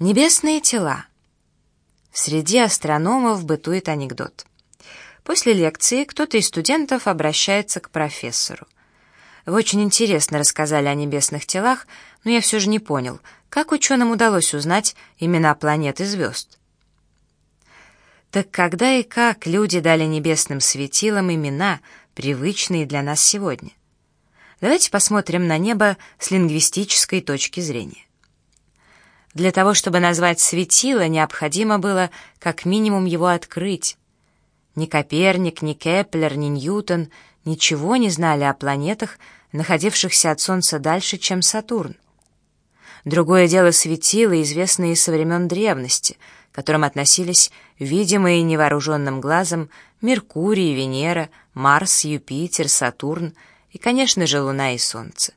Небесные тела. Среди астрономов бытует анекдот. После лекции кто-то из студентов обращается к профессору. Вы очень интересно рассказали о небесных телах, но я все же не понял, как ученым удалось узнать имена планет и звезд. Так когда и как люди дали небесным светилам имена, привычные для нас сегодня? Давайте посмотрим на небо с лингвистической точки зрения. Для того, чтобы назвать светило, необходимо было как минимум его открыть. Ни Коперник, ни Кеплер, ни Ньютон ничего не знали о планетах, находившихся от Солнца дальше, чем Сатурн. Другое дело светила, известные со времен древности, к которым относились видимые невооруженным глазом Меркурий, Венера, Марс, Юпитер, Сатурн и, конечно же, Луна и Солнце.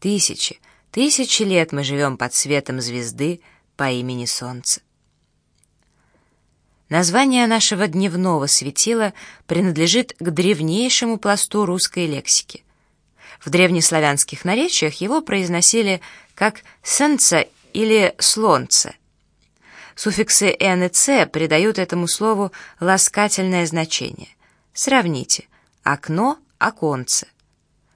Тысячи, Тысячи лет мы живем под светом звезды по имени Солнце. Название нашего дневного светила принадлежит к древнейшему пласту русской лексики. В древнеславянских наречиях его произносили как «сенце» или «слонце». Суффиксы «н» и «ц» придают этому слову ласкательное значение. Сравните «окно», «оконце».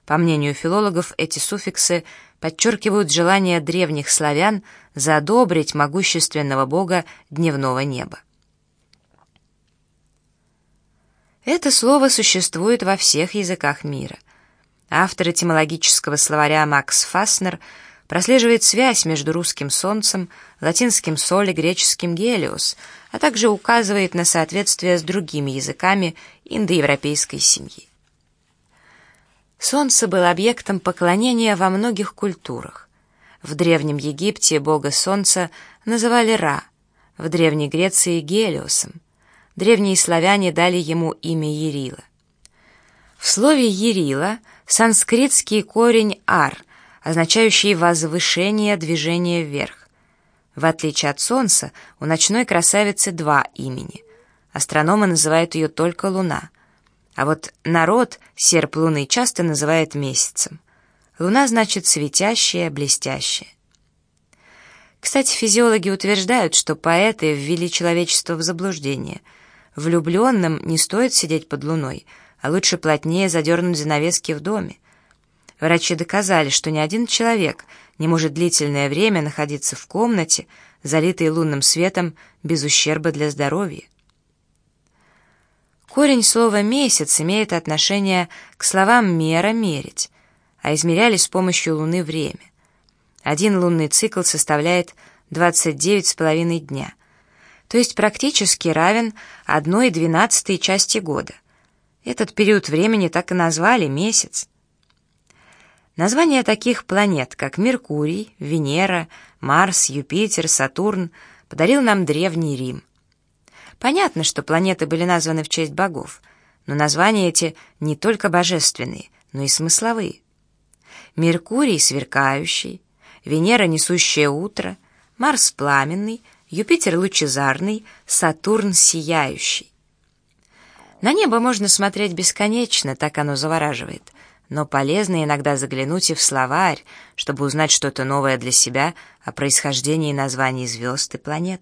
По мнению филологов, эти суффиксы подчеркивают желание древних славян задобрить могущественного бога дневного неба. Это слово существует во всех языках мира. Автор этимологического словаря Макс Фаснер прослеживает связь между русским солнцем, латинским соль и греческим гелиос, а также указывает на соответствие с другими языками индоевропейской семьи. Солнце было объектом поклонения во многих культурах. В Древнем Египте бога Солнца называли Ра, в Древней Греции — Гелиосом. Древние славяне дали ему имя Ерила. В слове «Ерила» санскритский корень «ар», означающий возвышение, движение вверх. В отличие от Солнца, у ночной красавицы два имени. Астрономы называют ее только Луна — а вот народ серп луны часто называет месяцем. Луна значит светящая, блестящая. Кстати, физиологи утверждают, что поэты ввели человечество в заблуждение. Влюбленным не стоит сидеть под луной, а лучше плотнее задернуть занавески в доме. Врачи доказали, что ни один человек не может длительное время находиться в комнате, залитой лунным светом, без ущерба для здоровья. Корень слова «месяц» имеет отношение к словам «мера» — «мерить», а измеряли с помощью Луны время. Один лунный цикл составляет 29,5 дня, то есть практически равен 1,12 части года. Этот период времени так и назвали «месяц». Названия таких планет, как Меркурий, Венера, Марс, Юпитер, Сатурн, подарил нам Древний Рим. Понятно, что планеты были названы в честь богов, но названия эти не только божественные, но и смысловые. Меркурий — сверкающий, Венера — несущее утро, Марс — пламенный, Юпитер — лучезарный, Сатурн — сияющий. На небо можно смотреть бесконечно, так оно завораживает, но полезно иногда заглянуть и в словарь, чтобы узнать что-то новое для себя о происхождении названий звезд и планет.